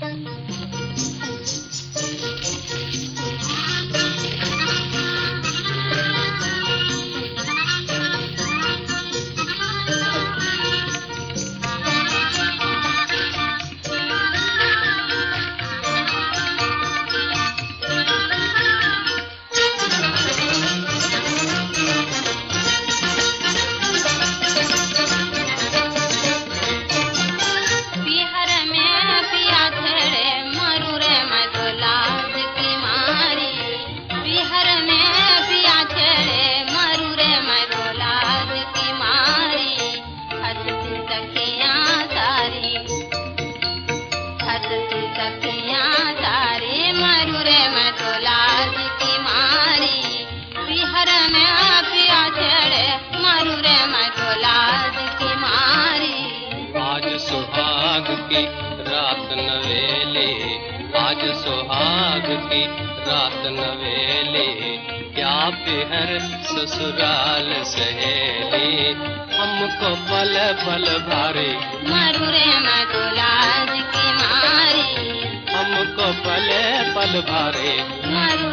噔噔噔噔。की रात नवेले आज सुहाग की रात नवेले। क्या बिहर ससुराल सहेली हमको पल पल भारे। मरू रे मैं तो लाज की मारी। हमको पल पल भारे। मरू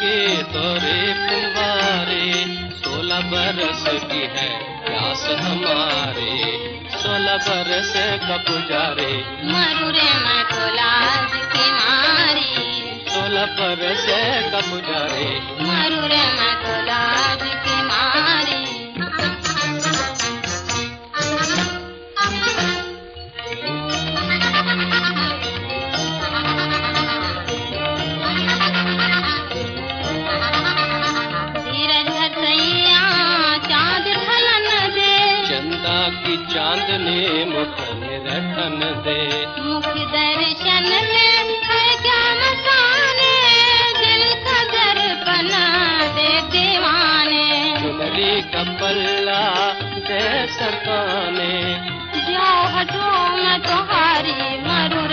के तोरे फुलवारे। सोलह बरस की है प्यास हमारे। सोलह बरस का पुजारे मरुरे मैं तो लाज की मारी। सोलह बरस का पुजारे मरुरे मैं तो लाज चांदनी मुखन रखन दे। मुख दर्शन में है क्या मकाने दिल का दर्पण दे दीवाने। चुनरी का पल्ला दे सरकाने। जाओ हटो मैं तुम्हारी मरू